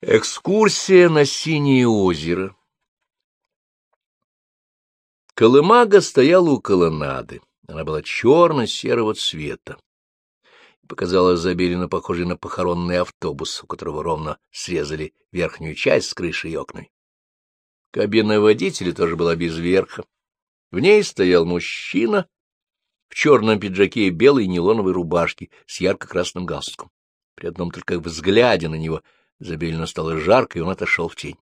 Экскурсия на Синее озеро Колымага стояла у колоннады. Она была черно-серого цвета. Показалась Забелина похожей на похоронный автобус, у которого ровно срезали верхнюю часть с крышей и окнами. Кабина водителя тоже была без верха. В ней стоял мужчина в черном пиджаке и белой нейлоновой рубашке с ярко-красным галстуком. При одном только взгляде на него — Забелину стало жарко, и он отошел в тень.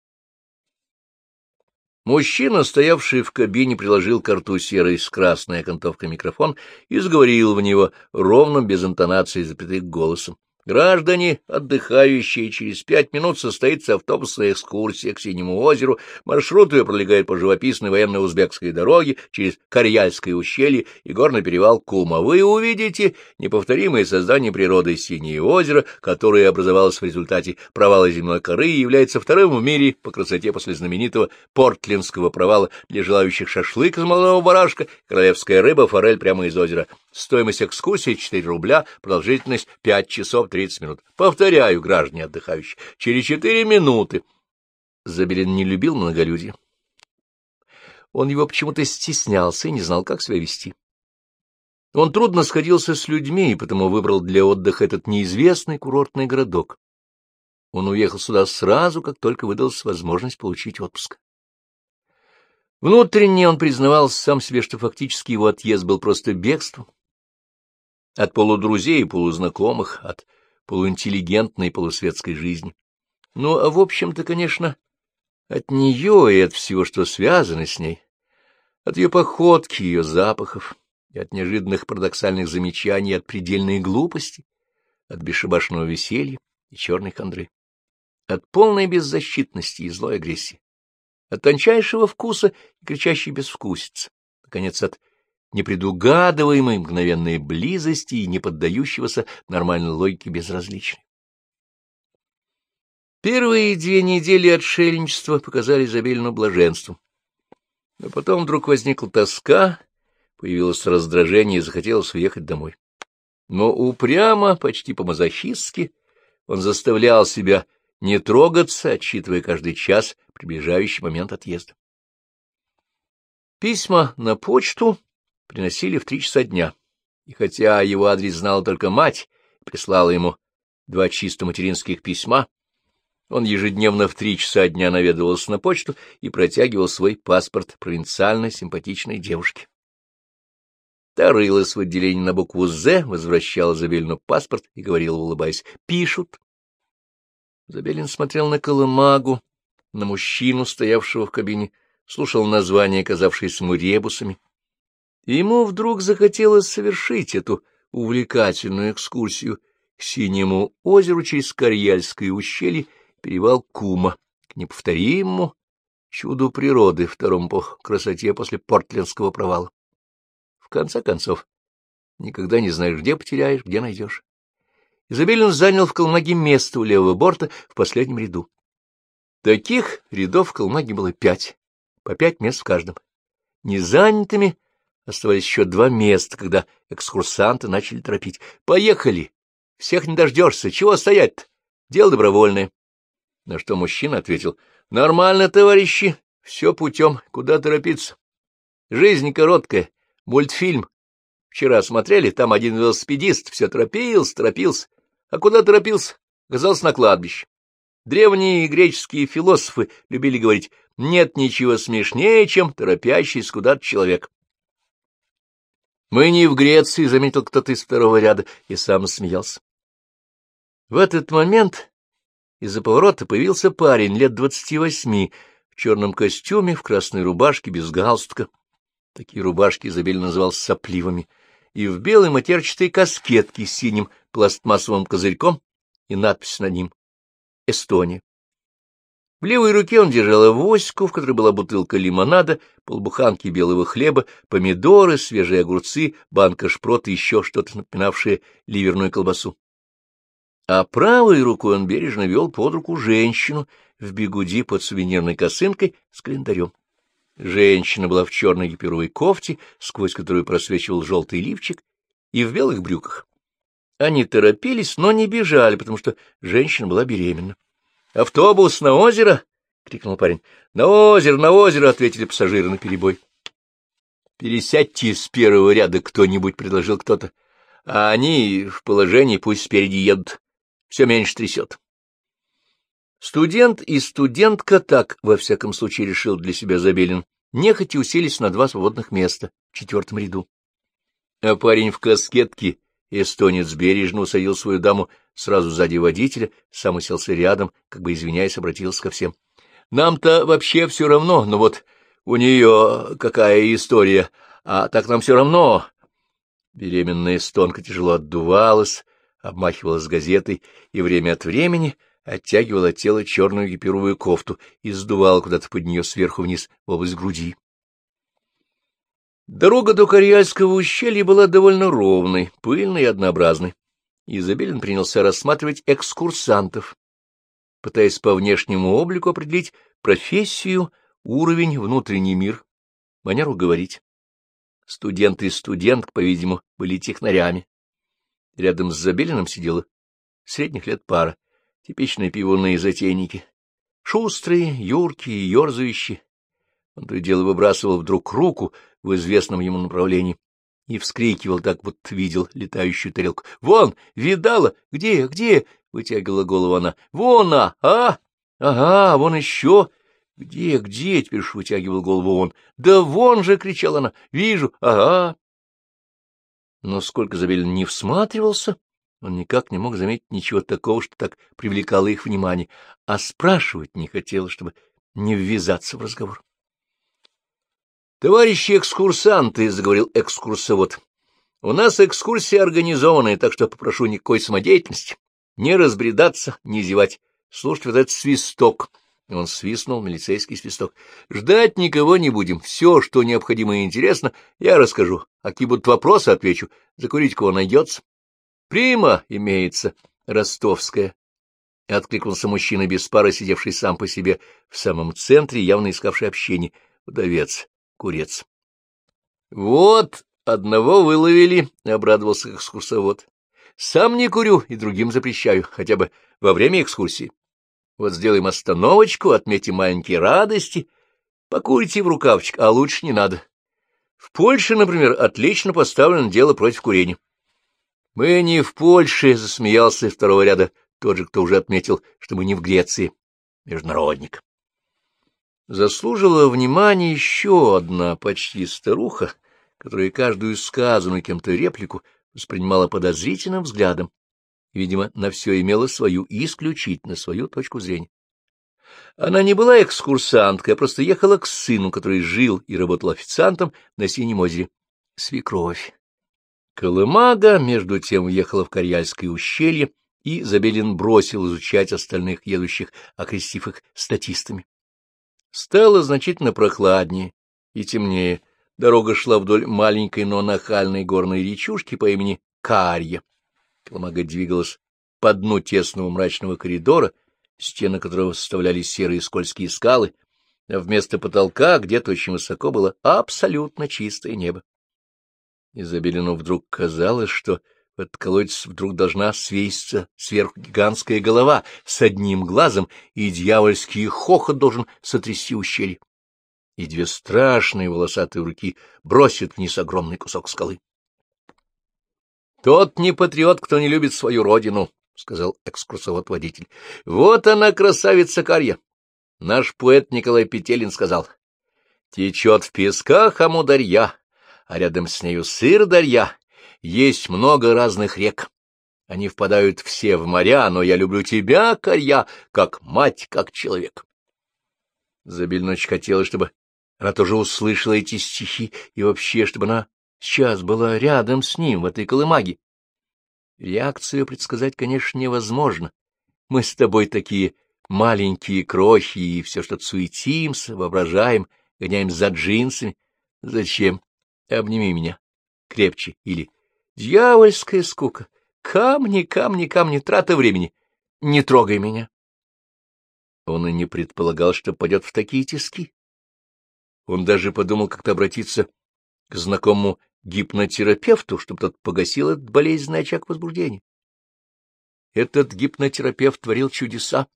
Мужчина, стоявший в кабине, приложил к рту серый с красной окантовкой микрофон и заговорил в него ровным, без интонации, запятых голосом. Граждане, отдыхающие, через пять минут состоится автобусная экскурсия к Синему озеру. Маршрут ее пролегает по живописной военно-узбекской дороге через Карьяльское ущелье и горный перевал Кума. Вы увидите неповторимое создание природы Синее озеро, которое образовалось в результате провала земной коры и является вторым в мире по красоте после знаменитого портлинского провала для желающих шашлык из молодого барашка, королевская рыба, форель прямо из озера. Стоимость экскурсии — 4 рубля, продолжительность — 5 часов 30 минут. Повторяю, граждане отдыхающие, через 4 минуты. Забелин не любил многолюдие. Он его почему-то стеснялся и не знал, как себя вести. Он трудно сходился с людьми, и потому выбрал для отдыха этот неизвестный курортный городок. Он уехал сюда сразу, как только выдалась возможность получить отпуск. Внутренне он признавался сам себе, что фактически его отъезд был просто бегством, от полудрузей и полузнакомых, от полуинтеллигентной полусветской жизни. Ну, а в общем-то, конечно, от нее и от всего, что связано с ней, от ее походки, ее запахов, и от неожиданных парадоксальных замечаний, от предельной глупости, от бесшабашного веселья и черной хандры, от полной беззащитности и злой агрессии, от тончайшего вкуса и кричащей безвкусицы, наконец, от непредугадываемой мгновенной близости и не поддающегося нормальной логике безразличия. Первые две недели отшельничества показали Изабелину блаженством. Но потом вдруг возникла тоска, появилось раздражение и захотелось уехать домой. Но упрямо, почти по-мазохистски, он заставлял себя не трогаться, отсчитывая каждый час приближающий момент отъезда. Письма на почту приносили в три часа дня. И хотя его адрес знала только мать, прислала ему два чисто материнских письма, он ежедневно в три часа дня наведывался на почту и протягивал свой паспорт провинциальной симпатичной девушке. Та в отделении на букву «З», возвращала Забелину паспорт и говорила, улыбаясь, «Пишут». Забелин смотрел на колымагу, на мужчину, стоявшего в кабине, слушал названия, казавшиеся ему ребусами, Ему вдруг захотелось совершить эту увлекательную экскурсию к Синему озеру через Карьяльское ущелье, перевал Кума, к неповторимому чуду природы, второму по красоте после портлендского провала. В конце концов, никогда не знаешь, где потеряешь, где найдешь. Изабелин занял в Калмаге место у левого борта в последнем ряду. Таких рядов в Калмаге было пять, по пять мест в каждом. Незанятыми Оставались еще два места, когда экскурсанты начали торопить. «Поехали! Всех не дождешься! Чего стоять-то? Дело добровольное!» На что мужчина ответил. «Нормально, товарищи, все путем. Куда торопиться? Жизнь короткая. Мультфильм. Вчера смотрели, там один велосипедист все торопился, торопился. А куда торопился? Оказался на кладбище. Древние греческие философы любили говорить, нет ничего смешнее, чем торопящийся куда-то человек. Мы не в Греции, — заметил кто-то из второго ряда, и сам смеялся. В этот момент из-за поворота появился парень лет двадцати восьми, в черном костюме, в красной рубашке, без галстука. Такие рубашки Изабель называл сопливыми, и в белой матерчатой каскетке с синим пластмассовым козырьком и надпись на ним «Эстония». В левой руке он держал авоську, в которой была бутылка лимонада, полбуханки белого хлеба, помидоры, свежие огурцы, банка шпрот и еще что-то напоминавшее ливерную колбасу. А правой рукой он бережно вел под руку женщину в бегуди под сувенирной косынкой с календарем. Женщина была в черной гиперовой кофте, сквозь которую просвечивал желтый лифчик, и в белых брюках. Они торопились, но не бежали, потому что женщина была беременна. — Автобус на озеро? — крикнул парень. — На озеро, на озеро! — ответили пассажиры на перебой. — Пересядьте с первого ряда кто-нибудь, — предложил кто-то. — А они в положении пусть спереди едут. Все меньше трясет. Студент и студентка так, во всяком случае, решил для себя Забелин, нехотя уселись на два свободных места в четвертом ряду. А парень в каскетке, эстонец бережно усадил свою даму сразу сзади водителя, сам уселся рядом, как бы извиняясь, обратился ко всем. — Нам-то вообще все равно, но вот у нее какая история, а так нам все равно. Беременная эстонка тяжело отдувалась, обмахивалась газетой и время от времени оттягивала от тела черную гипюровую кофту и сдувала куда-то под нее сверху вниз в область груди. Дорога до Карьяльского ущелья была довольно ровной, пыльной и однообразной. Изабелин принялся рассматривать экскурсантов, пытаясь по внешнему облику определить профессию, уровень, внутренний мир, манеру говорить. Студенты и студентка, по-видимому, были технарями. Рядом с Забелиным сидела средних лет пара, типичные пивуны и затейники. Шустрые, юркие, ерзающие. Он то и дело выбрасывал вдруг руку в известном ему направлении и вскрикивал так, вот видел летающую тарелку. — Вон, видала? Где, где? — вытягивала голову она. — Вон она, а? Ага, вон еще. — Где, где? — теперь уж вытягивал голову он. — Да вон же! — кричала она. — Вижу, ага. Но сколько Забелин не всматривался, он никак не мог заметить ничего такого, что так привлекало их внимание, а спрашивать не хотел, чтобы не ввязаться в разговор. «Товарищи экскурсанты», — заговорил экскурсовод, — «у нас экскурсия организованная, так что попрошу никакой самодеятельности, не разбредаться, не зевать, слушать вот этот свисток». Он свистнул милицейский свисток. «Ждать никого не будем. Все, что необходимо и интересно, я расскажу. А какие будут вопросы, отвечу. Закурить кого найдется». «Прима имеется, ростовская», — откликнулся мужчина без пары, сидевший сам по себе в самом центре, явно искавший общение. Вдовец, курец. «Вот, одного выловили», — обрадовался экскурсовод. «Сам не курю и другим запрещаю, хотя бы во время экскурсии. Вот сделаем остановочку, отметим маленькие радости. Покурите в рукавчик, а лучше не надо. В Польше, например, отлично поставлено дело против курения. — Мы не в Польше, — засмеялся из второго ряда тот же, кто уже отметил, что мы не в Греции. Международник. Заслужила внимания еще одна почти старуха, которая каждую сказанную кем-то реплику воспринимала подозрительным взглядом видимо, на все имела свою исключительно свою точку зрения. Она не была экскурсанткой, а просто ехала к сыну, который жил и работал официантом на Синем озере. Свекровь. Колымага, между тем, въехала в Карьяльское ущелье, и Забелин бросил изучать остальных едущих, окрестив их статистами. Стало значительно прохладнее и темнее. Дорога шла вдоль маленькой, но нахальной горной речушки по имени Карья. Коломага двигалась по дну тесного мрачного коридора, стены которого составляли серые скользкие скалы, а вместо потолка где-то очень высоко было абсолютно чистое небо. Изабелину вдруг казалось, что в этот колодец вдруг должна свеситься сверху гигантская голова с одним глазом, и дьявольский хохот должен сотрясти ущелье. И две страшные волосатые руки бросят вниз огромный кусок скалы. Тот не патриот, кто не любит свою родину, — сказал экскурсовод-водитель. — Вот она, красавица Карья. Наш поэт Николай Петелин сказал. Течет в песках Амударья, а рядом с нею сыр Дарья. Есть много разных рек. Они впадают все в моря, но я люблю тебя, Карья, как мать, как человек. Забельночь хотела, чтобы она тоже услышала эти стихи, и вообще, чтобы она сейчас была рядом с ним в этой колымаге. Реакцию предсказать, конечно, невозможно. Мы с тобой такие маленькие крохи, и все что-то суетимся, воображаем, гоняем за джинсами. Зачем? Обними меня крепче. Или дьявольская скука. Камни, камни, камни, трата времени. Не трогай меня. Он и не предполагал, что пойдет в такие тиски. Он даже подумал как-то обратиться к знакомому гипнотерапевту, чтобы тот погасил этот болезненный очаг возбуждения. Этот гипнотерапевт творил чудеса.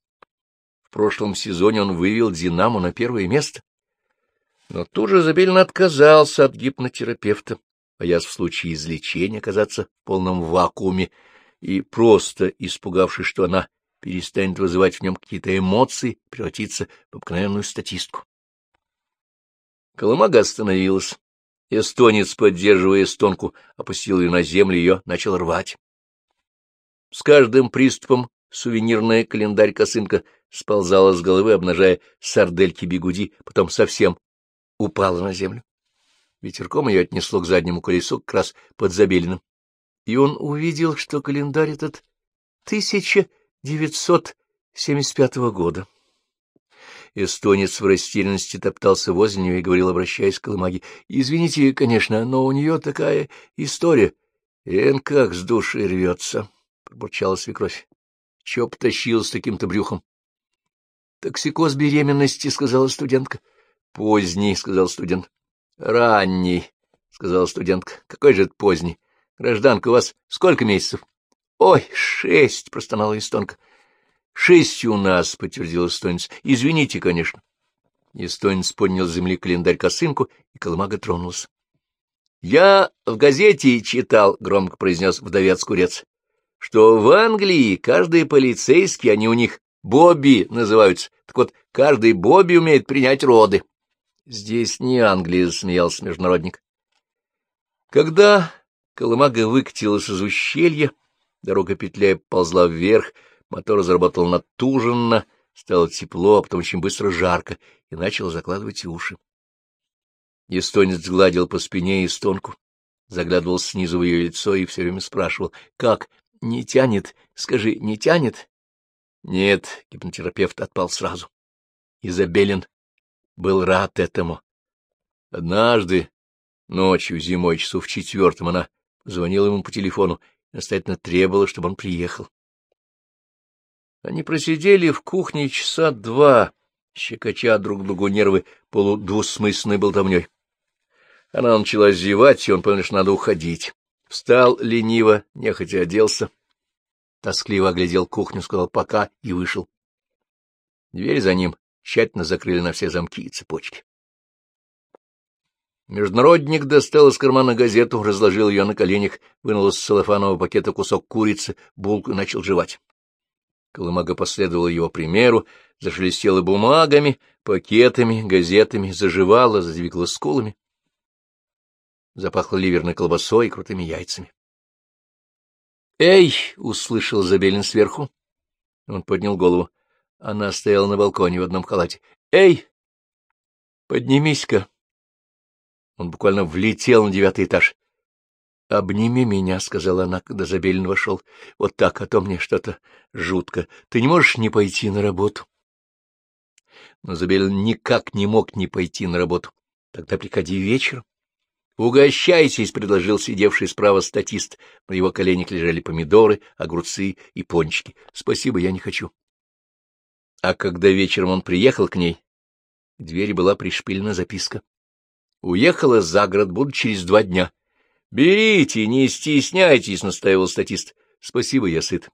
В прошлом сезоне он вывел «Динамо» на первое место. Но тут же Забелин отказался от гипнотерапевта, боясь в случае излечения оказаться в полном вакууме и просто испугавшись, что она перестанет вызывать в нем какие-то эмоции, превратиться в обыкновенную статистку. Колымага остановилась. Эстонец, поддерживая эстонку, опустил ее на землю, ее начал рвать. С каждым приступом сувенирная календарь-косынка сползала с головы, обнажая сардельки-бегуди, потом совсем упала на землю. Ветерком ее отнесло к заднему колесу, как раз под Забелиным. И он увидел, что календарь этот 1975 года. Эстонец в растерянности топтался возле нее и говорил, обращаясь к Колымаге, — Извините, конечно, но у нее такая история. — Эн как с души рвется, — пробурчала свекровь. — Чё потащил с таким-то брюхом? — Токсикоз беременности, — сказала студентка. — Поздний, — сказал студент. — Ранний, — сказала студентка. — Какой же это поздний? Гражданка, у вас сколько месяцев? — Ой, шесть, — простонала эстонка. — Шесть у нас, — подтвердил эстонец. — Извините, конечно. Эстонец поднял с земли календарь-косынку, и колымага тронулся. — Я в газете читал, — громко произнес вдовец-курец, — что в Англии каждый полицейский, они у них Бобби называются. Так вот, каждый Бобби умеет принять роды. — Здесь не Англия, — смеялся международник. Когда колымага выкатилась из ущелья, дорога петляя ползла вверх, — Мотор заработал натуженно, стало тепло, а потом очень быстро жарко, и начал закладывать уши. Эстонец гладил по спине эстонку, заглядывал снизу в ее лицо и все время спрашивал, «Как? Не тянет? Скажи, не тянет?» Нет, гипнотерапевт отпал сразу. Изабелин был рад этому. Однажды, ночью, зимой, часов в четвертом, она звонила ему по телефону и настоятельно требовала, чтобы он приехал. Они просидели в кухне часа два, щекоча друг другу нервы полудвусмысленной болтовней. Она начала зевать, и он понял, что надо уходить. Встал лениво, нехотя оделся, тоскливо оглядел кухню, сказал «пока» и вышел. Дверь за ним тщательно закрыли на все замки и цепочки. Международник достал из кармана газету, разложил ее на коленях, вынул из целлофанового пакета кусок курицы, булку и начал жевать. Колымага последовала его примеру, зашелестела бумагами, пакетами, газетами, заживала, задвигала скулами. Запахло ливерной колбасой и крутыми яйцами. «Эй!» — услышал Забелин сверху. Он поднял голову. Она стояла на балконе в одном халате. «Эй! Поднимись-ка!» Он буквально влетел на девятый этаж. — Обними меня, — сказала она, когда Забелин вошел. — Вот так, а то мне что-то жутко. Ты не можешь не пойти на работу? Но Забелин никак не мог не пойти на работу. — Тогда приходи вечером. — Угощайтесь, — предложил сидевший справа статист. На его коленях лежали помидоры, огурцы и пончики. — Спасибо, я не хочу. А когда вечером он приехал к ней, к двери была пришпилена записка. Уехала за город, буду через два дня. — Берите, не стесняйтесь, — настаивал статист. — Спасибо, я сыт.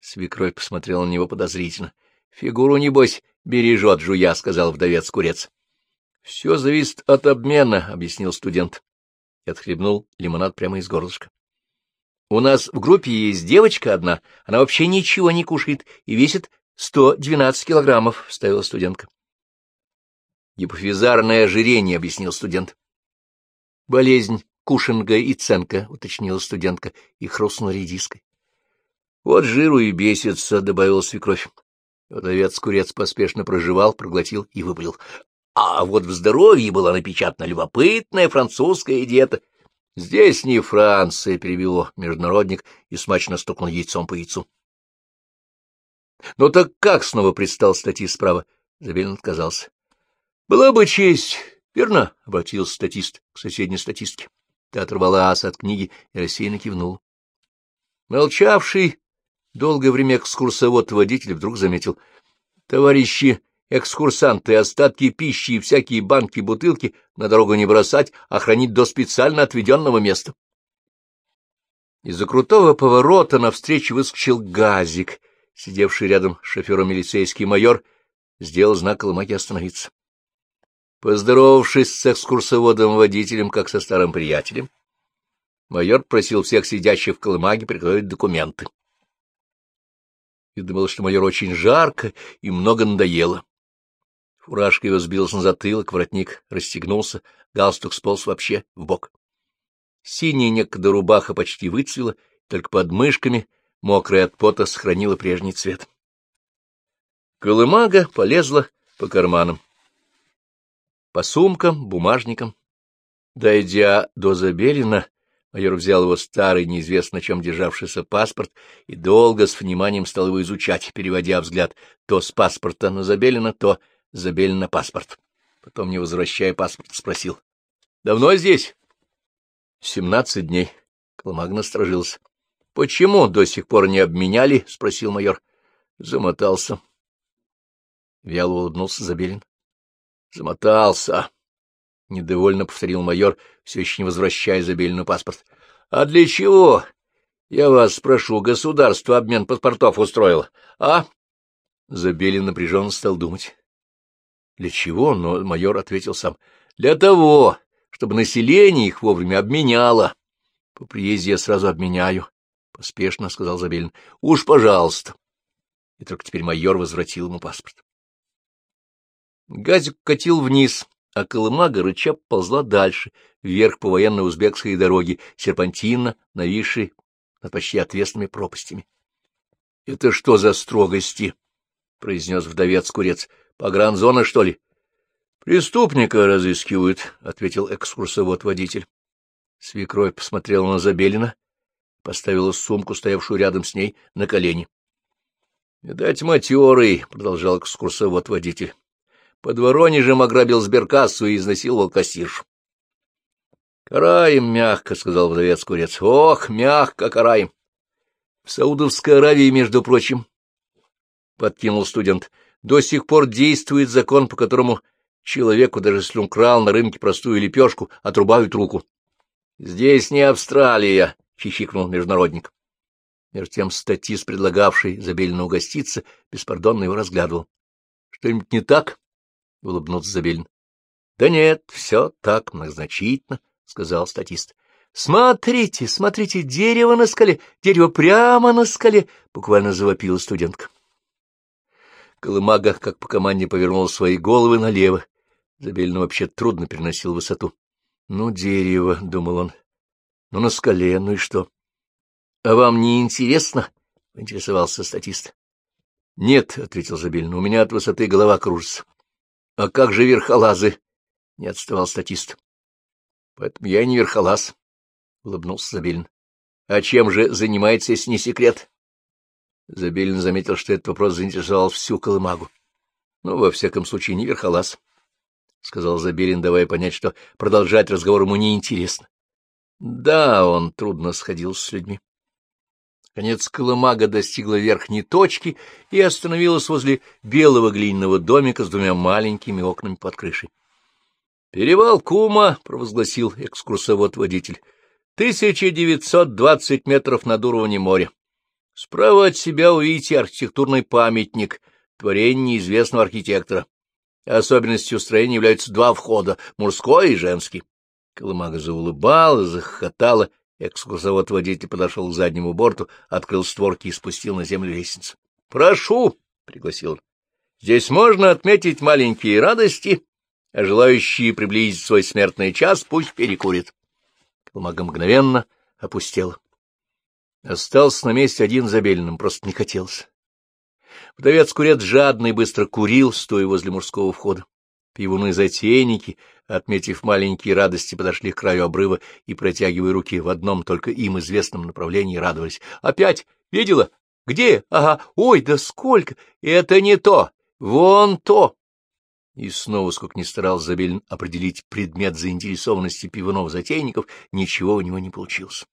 Свекровь посмотрела на него подозрительно. — Фигуру, небось, бережет, жуя, — сказал вдовец-курец. — Все зависит от обмена, — объяснил студент. И отхлебнул лимонад прямо из горлышка. — У нас в группе есть девочка одна, она вообще ничего не кушает и весит сто двенадцать килограммов, — вставила студентка. — Гипофизарное ожирение, — объяснил студент. — Болезнь Кушинга и Ценка, — уточнила студентка и хрустнула редиской. — Вот жиру и бесится, — добавила свекровь. Водовец-курец поспешно проживал, проглотил и выпалил. А вот в здоровье была напечатана любопытная французская диета. — Здесь не Франция, — перебило международник и смачно стукнул яйцом по яйцу. — Ну так как снова предстал статьи справа? Забелин отказался. — Была бы честь, верно? — обратился статист к соседней статистке. Ты оторвалась от книги и рассеянно кивнул. Молчавший долгое время экскурсовод-водитель вдруг заметил. — Товарищи экскурсанты, остатки пищи и всякие банки бутылки на дорогу не бросать, а хранить до специально отведенного места. Из-за крутого поворота навстречу выскочил газик. Сидевший рядом с шофером милицейский майор сделал знак Колымаге остановиться. Поздоровавшись с экскурсоводом-водителем, как со старым приятелем, майор просил всех сидящих в Колымаге приготовить документы. И думал, что майор очень жарко и много надоело. Фуражка его сбилась на затылок, воротник расстегнулся, галстук сполз вообще в бок. Синяя некогда рубаха почти выцвела, только под мышками, мокрая от пота, сохранила прежний цвет. Колымага полезла по карманам, по сумкам, бумажникам. Дойдя до Забелина, майор взял его старый, неизвестно чем державшийся паспорт и долго с вниманием стал его изучать, переводя взгляд то с паспорта на Забелина, то Забелин на паспорт. Потом, не возвращая паспорт, спросил. — Давно здесь? Семнадцать дней. Коломаг насторожился. — Почему до сих пор не обменяли? — спросил майор. Замотался. Вяло улыбнулся Забелин. — Замотался. — недовольно повторил майор, все еще не возвращая Забелину паспорт. — А для чего? Я вас спрошу, государство обмен паспортов устроило, а? Забелин напряженно стал думать. — Для чего? Но майор ответил сам. — Для того, чтобы население их вовремя обменяло. — По приезде я сразу обменяю, — поспешно сказал Забелин. — Уж пожалуйста. И только теперь майор возвратил ему паспорт. Газик катил вниз, а колымага рыча ползла дальше, вверх по военно-узбекской дороге, серпантинно, нависшей над почти отвесными пропастями. — Это что за строгости? — произнес вдовец-курец. — Погранзона, что ли? — Преступника разыскивают, — ответил экскурсовод-водитель. Свекровь посмотрела на Забелина, поставила сумку, стоявшую рядом с ней, на колени. — Видать, матерый, — продолжал экскурсовод-водитель. Под Воронежем ограбил сберкассу и изнасиловал кассиршу. — Караем мягко, — сказал вдовец-курец. — Ох, мягко караем. — В Саудовской Аравии, между прочим, — подкинул студент, — до сих пор действует закон, по которому Человеку, даже если он крал на рынке простую лепешку, отрубают руку. — Здесь не Австралия, — хихикнул международник. Между тем статист, предлагавший Забелину угоститься, беспардонно его разглядывал. — Что-нибудь не так? — улыбнулся Забелин. — Да нет, все так многозначительно, — сказал статист. — Смотрите, смотрите, дерево на скале, дерево прямо на скале, — буквально завопила студентка. Колымага, как по команде, повернул свои головы налево, Забелину вообще трудно переносил высоту. Ну, дерево, — думал он. Ну, на скале, ну и что? — А вам не интересно? — интересовался статист. — Нет, — ответил Забелин, — у меня от высоты голова кружится. — А как же верхолазы? — не отставал статист. — Поэтому я и не верхолаз, — улыбнулся Забелин. — А чем же занимается, если не секрет? Забелин заметил, что этот вопрос заинтересовал всю колымагу. Ну, во всяком случае, не верхолаз. —— сказал Забелин, давая понять, что продолжать разговор ему неинтересно. Да, он трудно сходил с людьми. Конец Колымага достигла верхней точки и остановилась возле белого глиняного домика с двумя маленькими окнами под крышей. — Перевал Кума, — провозгласил экскурсовод-водитель, — тысяча девятьсот двадцать метров над уровнем моря. Справа от себя увидите архитектурный памятник, творение неизвестного архитектора. Особенностью строения являются два входа — мужской и женский. Колымага заулыбала, захохотала. Экскурсовод-водитель подошел к заднему борту, открыл створки и спустил на землю лестницу. — Прошу, — пригласил он. — Здесь можно отметить маленькие радости, а желающие приблизить свой смертный час пусть перекурит. Колымага мгновенно опустела. Остался на месте один забеленным, просто не хотелось. Вдовец-курец жадно и быстро курил, стоя возле мужского входа. Пивуны-затейники, отметив маленькие радости, подошли к краю обрыва и, протягивая руки в одном только им известном направлении, радовались. «Опять? Видела? Где? Ага. Ой, да сколько! Это не то! Вон то!» И снова, сколько ни старался Забелин определить предмет заинтересованности пивунов-затейников, ничего у него не получилось.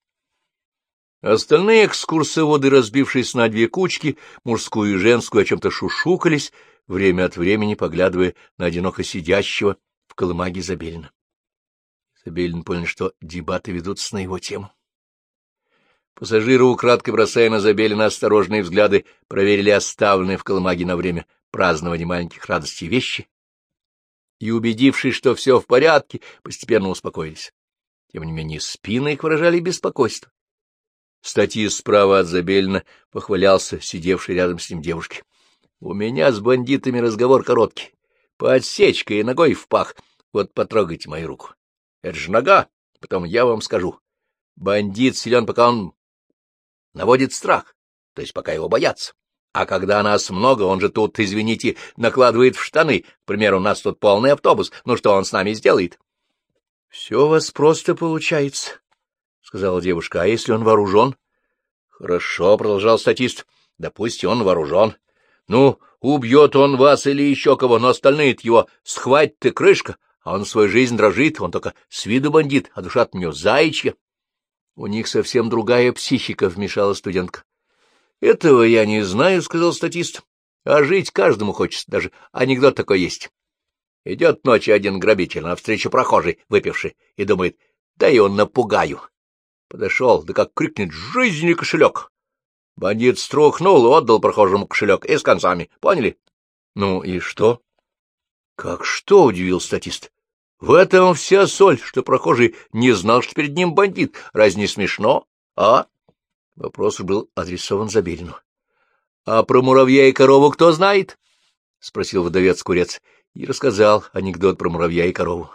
Остальные экскурсоводы, разбившись на две кучки, мужскую и женскую, о чем-то шушукались, время от времени поглядывая на одиноко сидящего в колымаге Забелина. Забелин понял, что дебаты ведутся на его тему. Пассажиры, украдкой бросая на Забелина осторожные взгляды, проверили оставленные в колымаге на время празднования маленьких радостей вещи, и, убедившись, что все в порядке, постепенно успокоились. Тем не менее, спины их выражали беспокойство. Статьи справа от Забелина похвалялся сидевший рядом с ним девушке. — У меня с бандитами разговор короткий. Подсечка и ногой в пах. Вот потрогайте мою руку. Это же нога. Потом я вам скажу. Бандит силен, пока он наводит страх, то есть пока его боятся. А когда нас много, он же тут, извините, накладывает в штаны. К примеру, у нас тут полный автобус. Ну что он с нами сделает? — Все у вас просто получается, — сказала девушка. — А если он вооружен? — Хорошо, — продолжал статист. — Допустим, он вооружен. Ну, убьет он вас или еще кого, но остальные-то его схватит ты крышка, а он свою жизнь дрожит, он только с виду бандит, а душа от него заячья. — У них совсем другая психика, — вмешала студентка. — Этого я не знаю, — сказал статист. — А жить каждому хочется, даже анекдот такой есть. Идет ночью один грабитель, навстречу прохожий, выпивший, и думает, да и он напугаю. Подошел, да как крикнет «Жизнь кошелек!» Бандит струхнул и отдал прохожему кошелек, и с концами, поняли? — Ну и что? — Как что? — удивил статист. — В этом вся соль, что прохожий не знал, что перед ним бандит. Разве не смешно, а? Вопрос был адресован Забелину. — А про муравья и корову кто знает? — спросил вдовец-курец и рассказал анекдот про муравья и корову.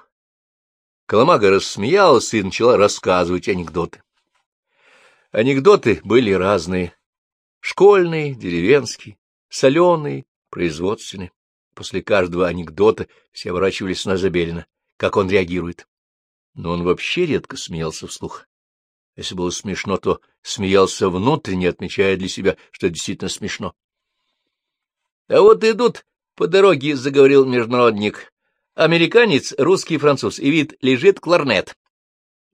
Коломага рассмеялась и начала рассказывать анекдоты. Анекдоты были разные. Школьные, деревенские, соленые, производственные. После каждого анекдота все оборачивались на Забелина, как он реагирует. Но он вообще редко смеялся вслух. Если было смешно, то смеялся внутренне, отмечая для себя, что действительно смешно. — А вот идут по дороге, — заговорил международник. — Американец, русский француз, и вид лежит кларнет.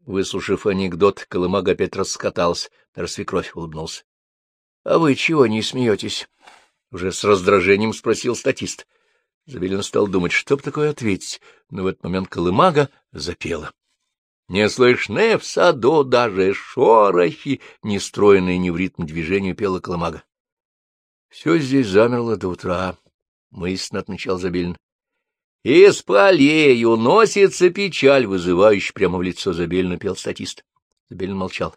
Выслушав анекдот, Колымага опять раскатался, даже свекровь улыбнулся. — А вы чего не смеетесь? — уже с раздражением спросил статист. Забелин стал думать, что бы такое ответить, но в этот момент Колымага запела. Не слышны в саду даже шорохи, нестроенные ни в ритм движению пела Колымага. Все здесь замерло до утра, — мысленно отмечал Забелин. Из полей уносится печаль, вызывающая прямо в лицо Забелина, пел статист. Забелин молчал.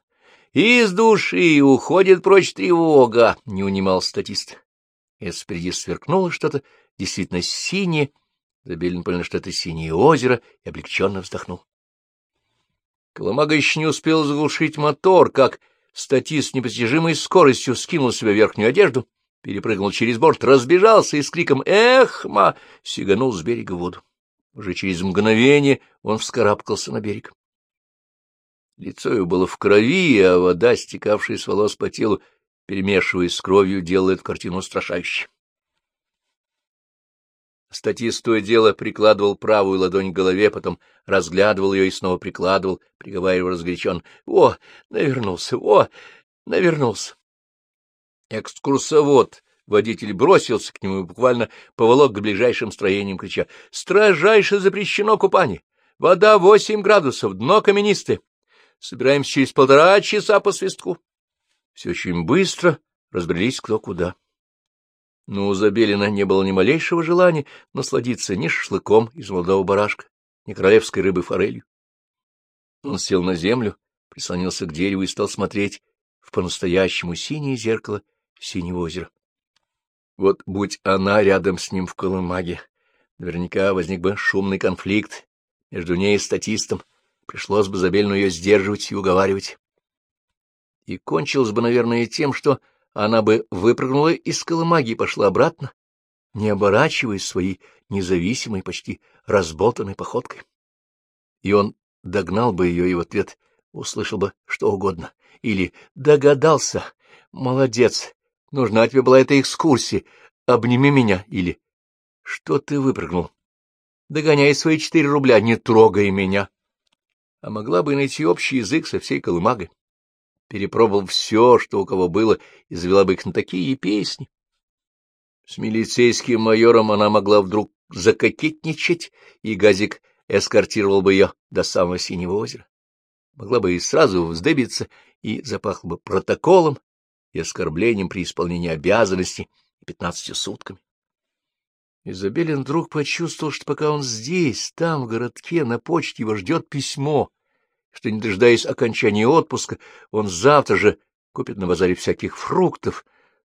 Из души уходит прочь тревога, — не унимал статист. Если впереди сверкнуло что-то действительно синее, Забелин понял, что это синее озеро, и облегченно вздохнул. Коломага еще не успел заглушить мотор, как статист с непостижимой скоростью скинул себе верхнюю одежду перепрыгнул через борт, разбежался и с криком «Эхма!» сиганул с берега в воду. Уже через мгновение он вскарабкался на берег. Лицо его было в крови, а вода, стекавшая с волос по телу, перемешиваясь с кровью, делает картину устрашающей. Статист то дело прикладывал правую ладонь к голове, потом разглядывал ее и снова прикладывал, приговаривая разгорячен. — О, навернулся! О, навернулся! Экскурсовод, водитель бросился к нему и буквально поволок к ближайшим строениям, крича «Строжайше запрещено купание! Вода восемь градусов, дно каменистое! Собираемся через полтора часа по свистку!» Все очень быстро разбрелись кто куда. Но у Забелина не было ни малейшего желания насладиться ни шашлыком из молодого барашка, ни королевской рыбы форелью. Он сел на землю, прислонился к дереву и стал смотреть в по-настоящему синее зеркало синего озера. Вот будь она рядом с ним в Колымаге, наверняка возник бы шумный конфликт между ней и статистом, пришлось бы Забельну ее сдерживать и уговаривать. И кончилось бы, наверное, тем, что она бы выпрыгнула из Колымаги и пошла обратно, не оборачиваясь своей независимой, почти разболтанной походкой. И он догнал бы ее и в ответ услышал бы что угодно. Или догадался, молодец, Нужна тебе была эта экскурсия. Обними меня. Или... Что ты выпрыгнул? Догоняй свои четыре рубля, не трогай меня. А могла бы найти общий язык со всей колымагой. Перепробовал все, что у кого было, и завела бы их на такие песни. С милицейским майором она могла вдруг закокетничать, и Газик эскортировал бы ее до самого Синего озера. Могла бы и сразу вздыбиться, и запахло бы протоколом, и оскорблением при исполнении обязанностей пятнадцатью сутками. Изабелин вдруг почувствовал, что пока он здесь, там, в городке, на почте его ждет письмо, что, не дожидаясь окончания отпуска, он завтра же купит на базаре всяких фруктов,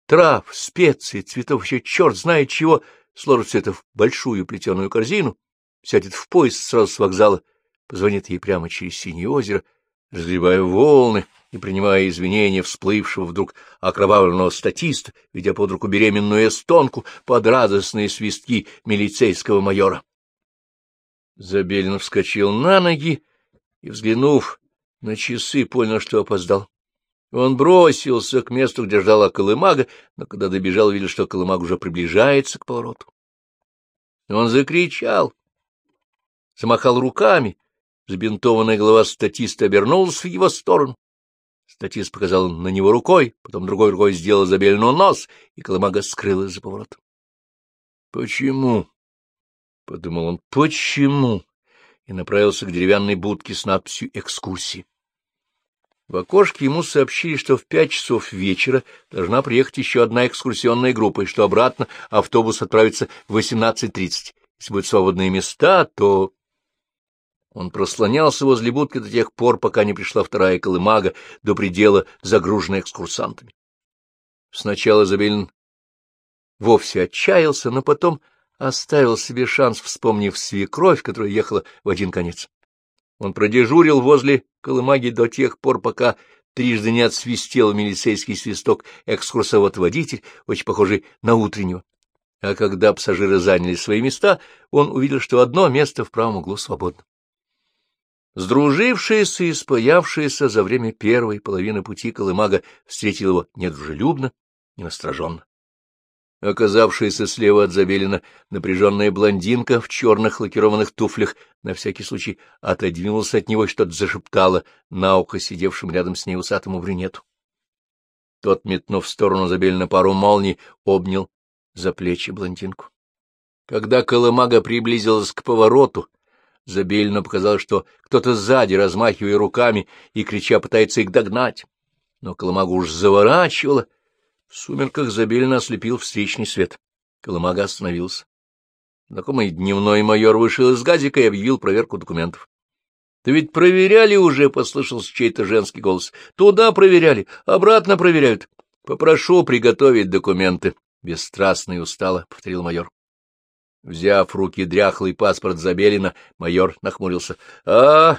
трав, специй, цветов, еще черт знает чего, сложит все это в большую плетеную корзину, сядет в поезд сразу с вокзала, позвонит ей прямо через синее озеро, разгребая волны и принимая извинения всплывшего вдруг окровавленного статиста, ведя под руку беременную эстонку под радостные свистки милицейского майора. Забелин вскочил на ноги и, взглянув на часы, понял, что опоздал. Он бросился к месту, где ждала колымага, но когда добежал, увидел, что колымаг уже приближается к повороту. Он закричал, замахал руками, забинтованная голова статиста обернулась в его сторону. Статист показал на него рукой, потом другой рукой сделал забеленный нос, и колымага скрылась за поворотом. — Почему? — подумал он. — Почему? И направился к деревянной будке с надписью «Экскурсии». В окошке ему сообщили, что в пять часов вечера должна приехать еще одна экскурсионная группа, и что обратно автобус отправится в 18.30. Если будут свободные места, то... Он прослонялся возле будки до тех пор, пока не пришла вторая колымага, до предела загруженная экскурсантами. Сначала Забелин вовсе отчаялся, но потом оставил себе шанс, вспомнив свекровь, которая ехала в один конец. Он продежурил возле колымаги до тех пор, пока трижды не отсвистел милицейский свисток экскурсовод-водитель, очень похожий на утреннего. А когда пассажиры заняли свои места, он увидел, что одно место в правом углу свободно. Сдружившаяся и спаявшаяся за время первой половины пути Колымага встретил его недружелюбно и настороженно. Оказавшаяся слева от Забелина напряженная блондинка в черных лакированных туфлях на всякий случай отодвинулась от него и что-то зашептала на ухо сидевшим рядом с ней усатому брюнету. Тот, метнув в сторону Забелина пару молний, обнял за плечи блондинку. Когда Колымага приблизилась к повороту, Забельно показалось, что кто-то сзади, размахивая руками и крича, пытается их догнать. Но Колымага уж заворачивала. В сумерках Забельно ослепил встречный свет. Колымага остановился. Знакомый дневной майор вышел из газика и объявил проверку документов. — Да ведь проверяли уже, — послышался чей-то женский голос. — Туда проверяли, обратно проверяют. — Попрошу приготовить документы. — Бесстрастно и устало, — повторил майор. Взяв в руки дряхлый паспорт Забелина, майор нахмурился. — А,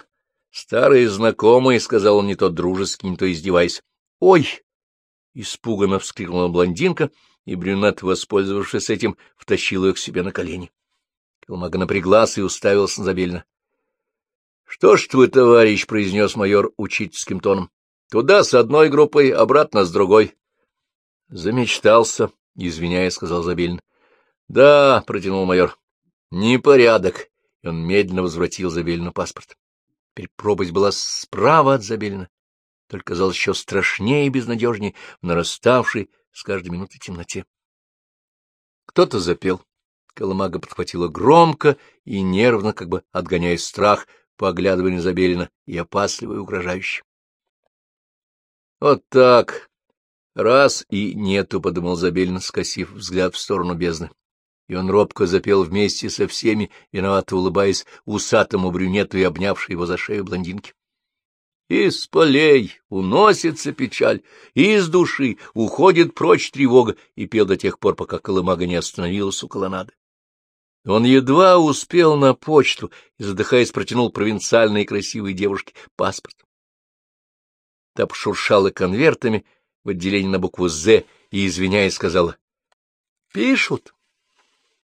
старые знакомые, — сказал он не то дружески, не то издеваясь. — Ой! — испуганно вскрикнула блондинка, и брюнет, воспользовавшись этим, втащил ее к себе на колени. Колмага напряглась и уставился на Забелина. — Что ж твой товарищ, — произнес майор учительским тоном. — Туда с одной группой, обратно с другой. — Замечтался, — извиняя, — сказал Забелин. — Да, — протянул майор, — непорядок. И он медленно возвратил Забелину паспорт. Теперь пропасть была справа от Забелина, только казалось еще страшнее и безнадежнее в нараставшей с каждой минутой темноте. Кто-то запел. Колымага подхватила громко и нервно, как бы отгоняя страх, поглядывая на Забелина и опасливо и угрожающе. — Вот так. Раз и нету, — подумал Забелин, скосив взгляд в сторону бездны и он робко запел вместе со всеми, виновато улыбаясь усатому брюнету и обнявшей его за шею блондинке. Из полей уносится печаль, из души уходит прочь тревога, и пел до тех пор, пока колымага не остановилась у колоннады. Он едва успел на почту и, задыхаясь, протянул провинциальной красивой девушке паспорт. Та пошуршала конвертами в отделении на букву «З» и, извиняясь, сказала, — Пишут.